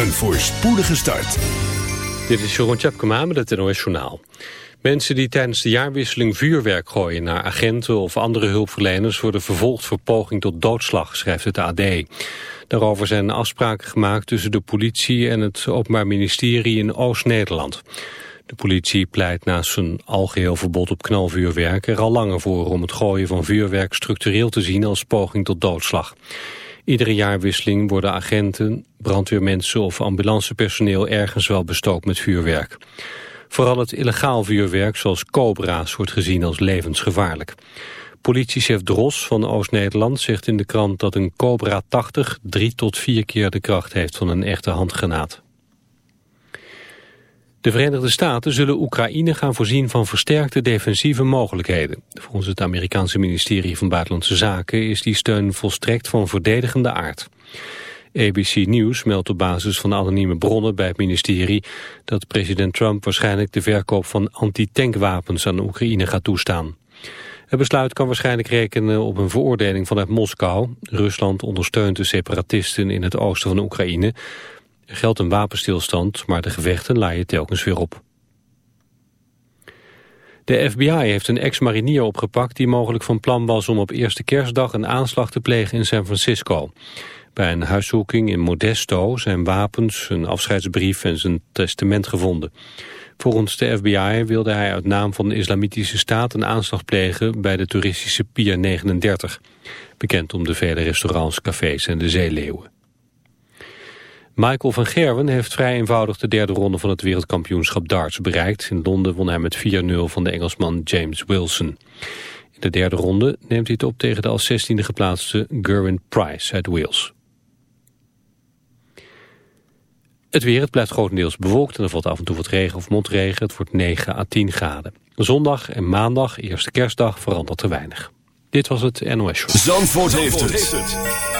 Een voorspoedige start. Dit is Jeroen Tjepkema met het NOS Journaal. Mensen die tijdens de jaarwisseling vuurwerk gooien naar agenten of andere hulpverleners worden vervolgd voor poging tot doodslag, schrijft het AD. Daarover zijn afspraken gemaakt tussen de politie en het Openbaar Ministerie in Oost-Nederland. De politie pleit naast een algeheel verbod op knalvuurwerk er al langer voor om het gooien van vuurwerk structureel te zien als poging tot doodslag. Iedere jaarwisseling worden agenten, brandweermensen of ambulancepersoneel ergens wel bestookt met vuurwerk. Vooral het illegaal vuurwerk, zoals cobra's, wordt gezien als levensgevaarlijk. Politiechef Dros van Oost-Nederland zegt in de krant dat een Cobra 80 drie tot vier keer de kracht heeft van een echte handgranaat. De Verenigde Staten zullen Oekraïne gaan voorzien van versterkte defensieve mogelijkheden. Volgens het Amerikaanse ministerie van Buitenlandse Zaken is die steun volstrekt van verdedigende aard. ABC News meldt op basis van anonieme bronnen bij het ministerie dat president Trump waarschijnlijk de verkoop van antitankwapens aan Oekraïne gaat toestaan. Het besluit kan waarschijnlijk rekenen op een veroordeling vanuit Moskou. Rusland ondersteunt de separatisten in het oosten van Oekraïne. Geldt een wapenstilstand, maar de gevechten laaien telkens weer op. De FBI heeft een ex-marinier opgepakt die mogelijk van plan was om op eerste kerstdag een aanslag te plegen in San Francisco. Bij een huiszoeking in Modesto zijn wapens, een afscheidsbrief en zijn testament gevonden. Volgens de FBI wilde hij uit naam van de Islamitische Staat een aanslag plegen bij de toeristische Pier 39. Bekend om de vele restaurants, cafés en de zeeleeuwen. Michael van Gerwen heeft vrij eenvoudig de derde ronde van het wereldkampioenschap darts bereikt. In Londen won hij met 4-0 van de Engelsman James Wilson. In de derde ronde neemt hij het op tegen de als 16e geplaatste Gerwin Price uit Wales. Het weer, het blijft grotendeels bewolkt en er valt af en toe wat regen of motregen. Het wordt 9 à 10 graden. Zondag en maandag, eerste kerstdag, verandert er weinig. Dit was het NOS Show. Zandvoort, heeft, het.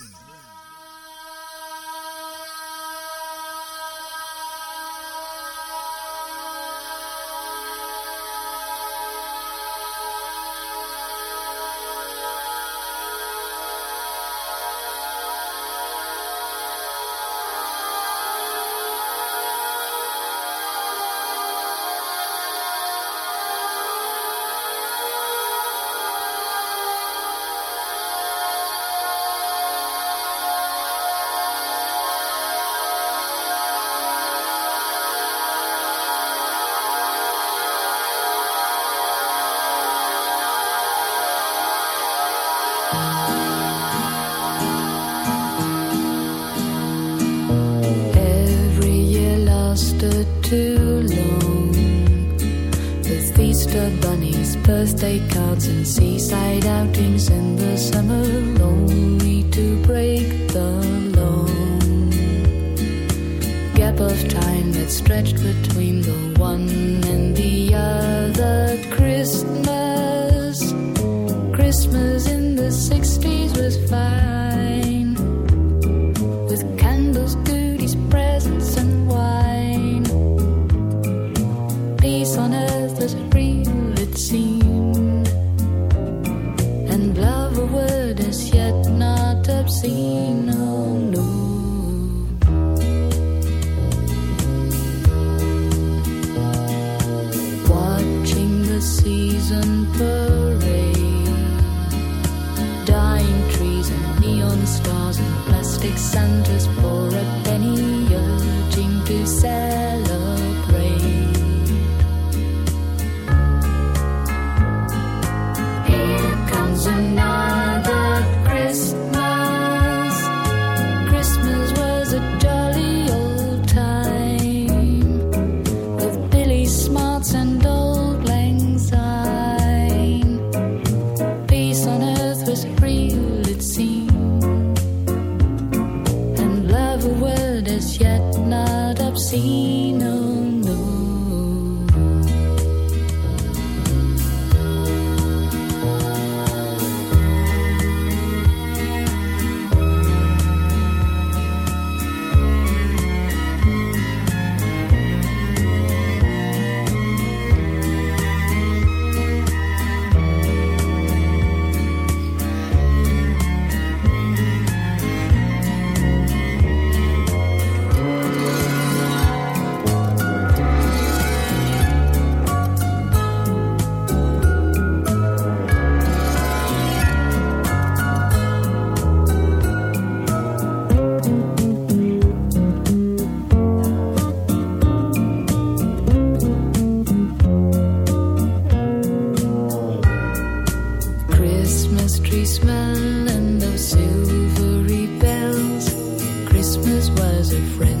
a friend.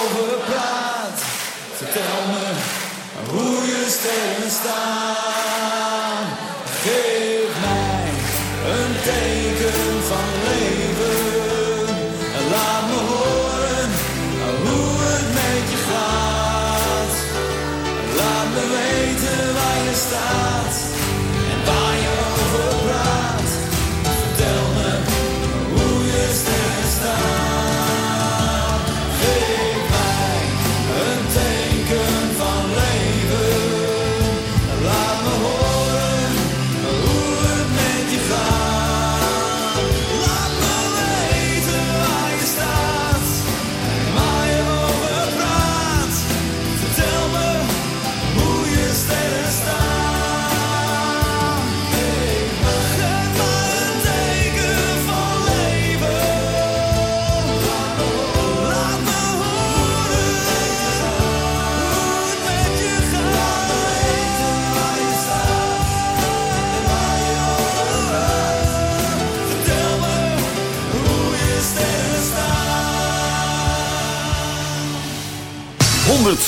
star.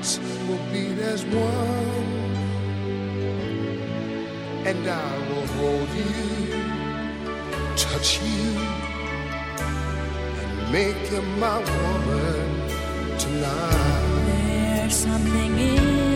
hearts will beat as one, and I will hold you, touch you, and make you my woman tonight. There's something in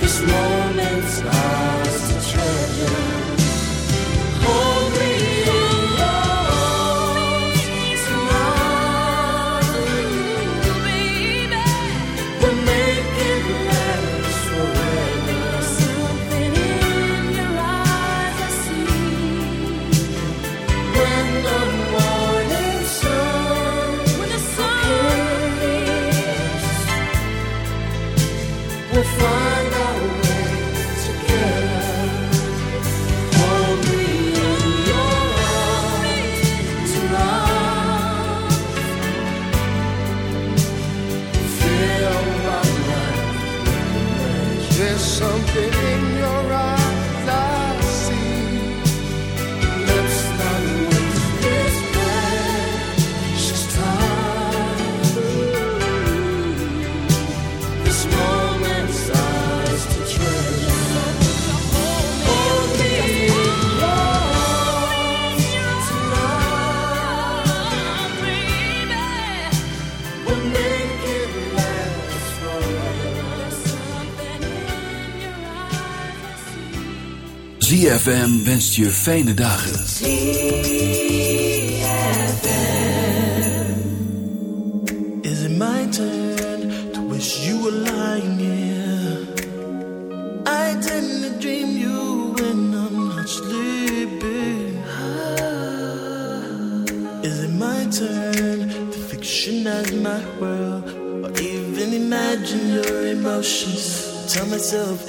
This moment's ours to treasure. ZFM wenst je fijne dagen. ZFM. Is it my turn to wish you were lying here? I tend to dream you when I'm not sleeping. Is it my turn to fictionize my world? Or even imagine your emotions? Tell myself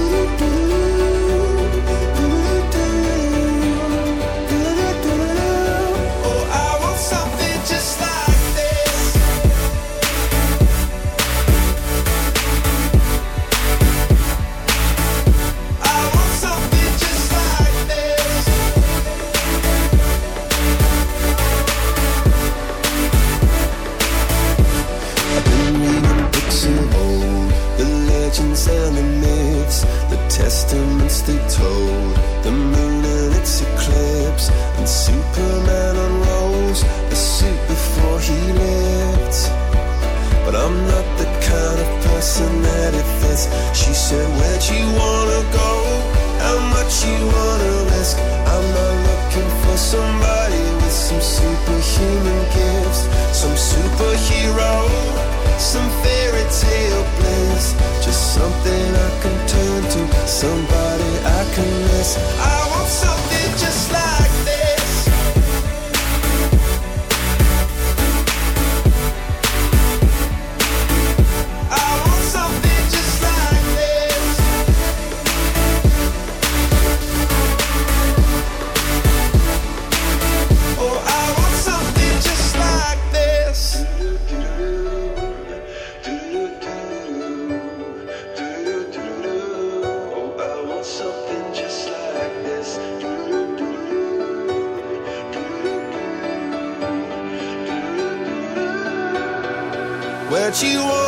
that you want.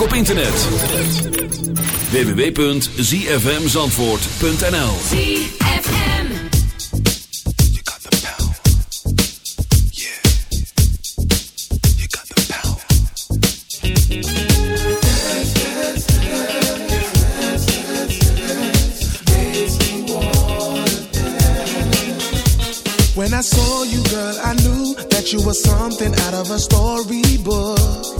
ook op internet. www.zfmzandvoort.nl ZFM You got the power. Yeah. You got the power. When I saw you, girl, I knew that you were something out of a storybook.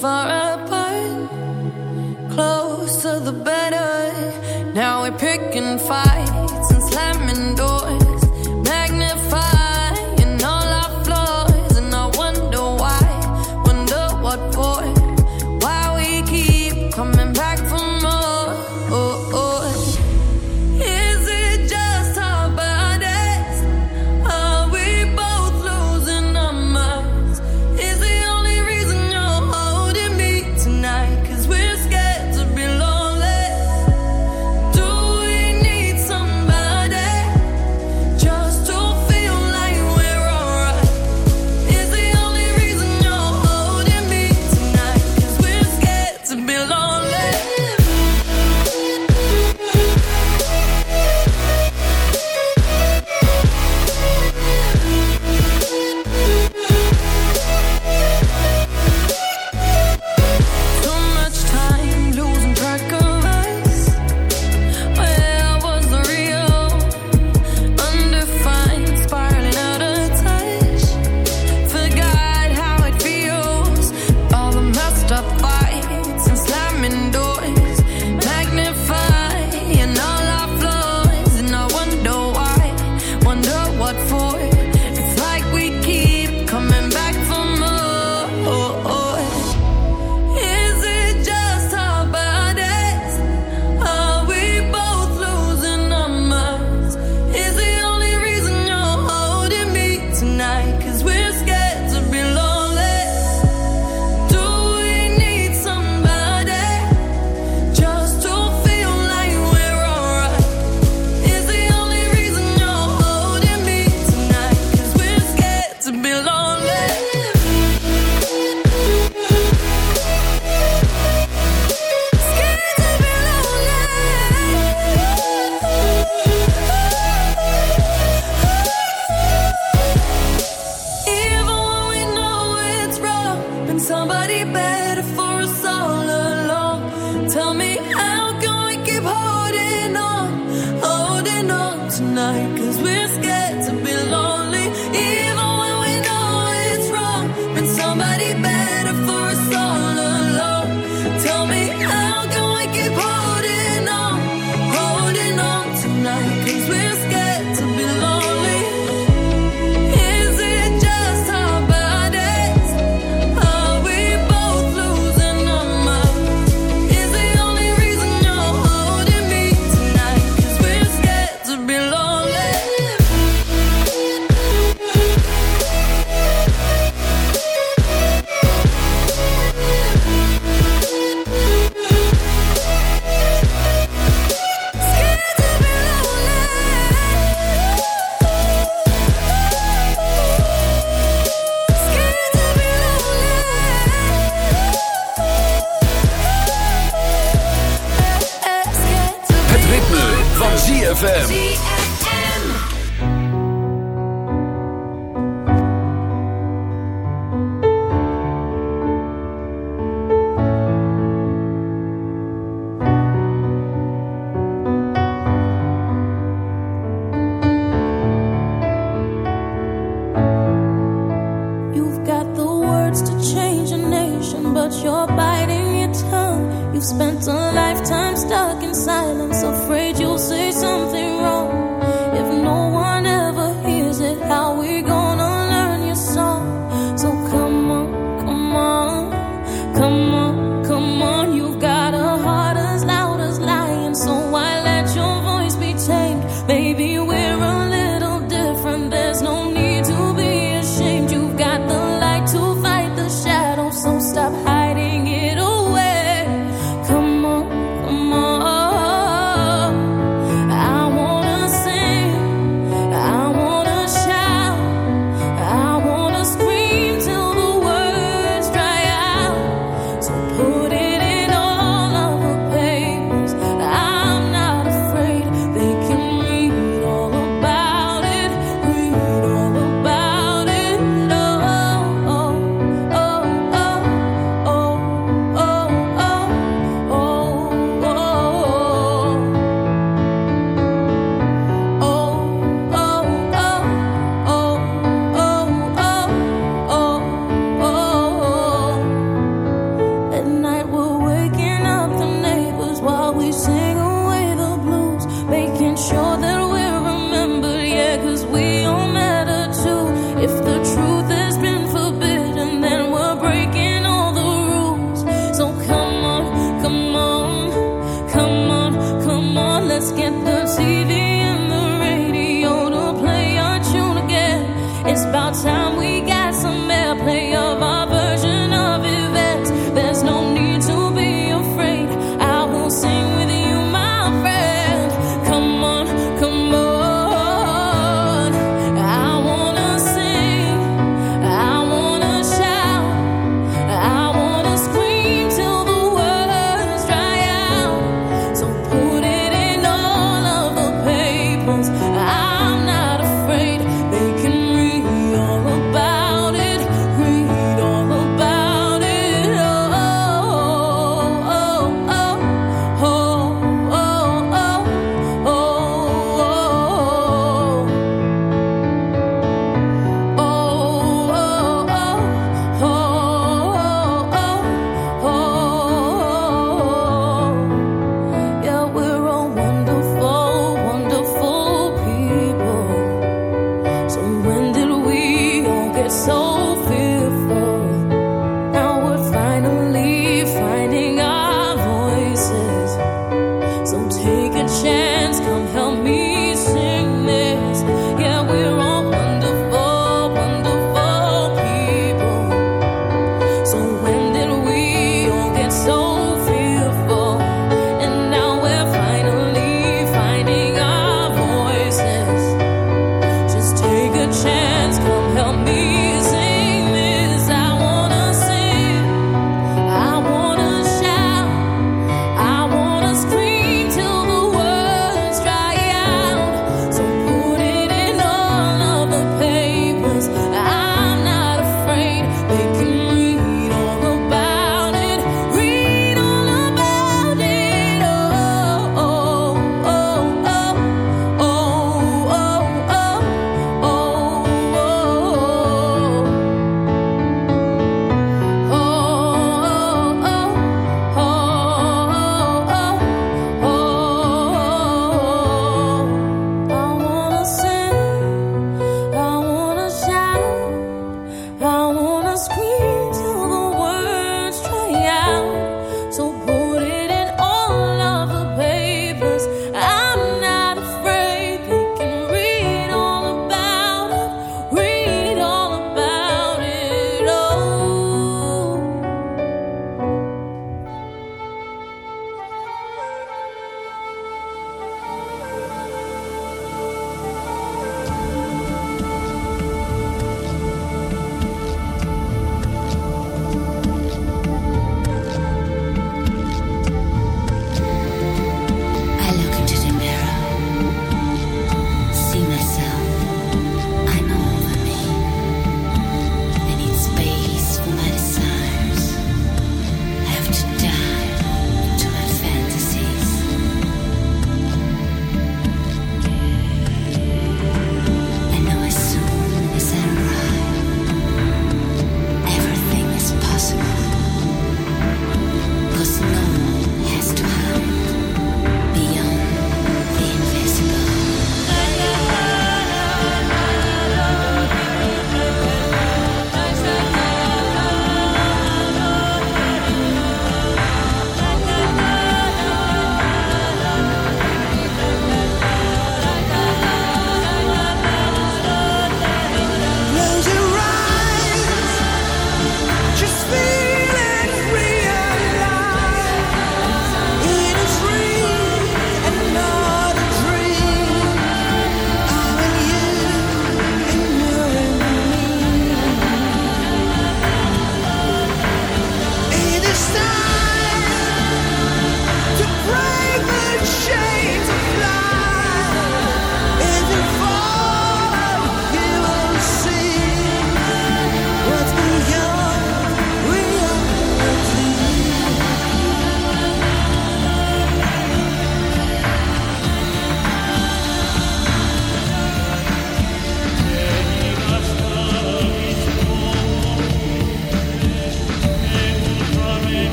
Far apart. Closer the better. Now we're picking